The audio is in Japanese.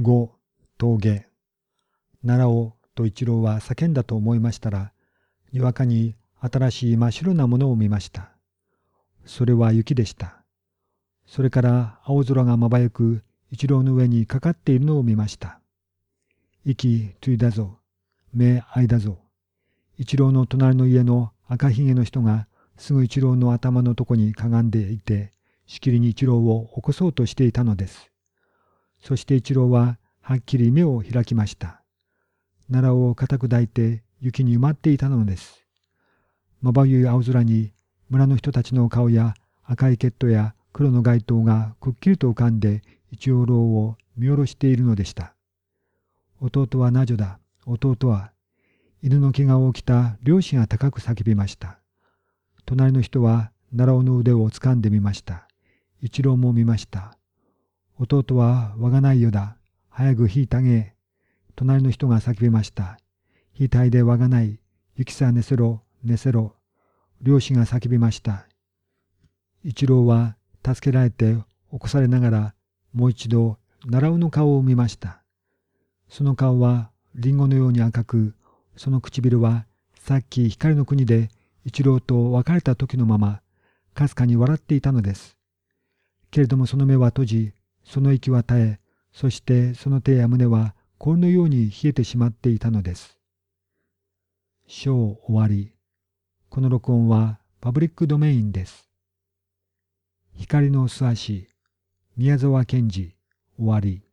5、峠。奈良尾と一郎は叫んだと思いましたら、にわかに新しい真っ白なものを見ました。それは雪でした。それから青空がまばゆく一郎の上にかかっているのを見ました。息ついだぞ。目開いだぞ。一郎の隣の家の赤ひげの人がすぐ一郎の頭のとこにかがんでいて、しきりに一郎を起こそうとしていたのです。そして一郎ははっきり目を開きました。奈良を固く抱いて雪に埋まっていたのです。まばゆい青空に村の人たちの顔や赤いケットや黒の街灯がくっきりと浮かんで一郎を見下ろしているのでした。弟は魔女だ。弟は。犬の毛が起きた漁師が高く叫びました。隣の人は奈良尾の腕を掴んでみました。一郎も見ました。弟は我がないよだ。早く引いてあげ。隣の人が叫びました。引いたいで我がない。行きさ寝せろ、寝せろ。漁師が叫びました。一郎は助けられて起こされながらもう一度奈良尾の顔を見ました。その顔はリンゴのように赤く、その唇はさっき光の国で一郎と別れた時のまま、かすかに笑っていたのです。けれどもその目は閉じ、その息は絶え、そしてその手や胸は氷のように冷えてしまっていたのです。章終わり。この録音はパブリックドメインです。光の素足、宮沢賢治、終わり。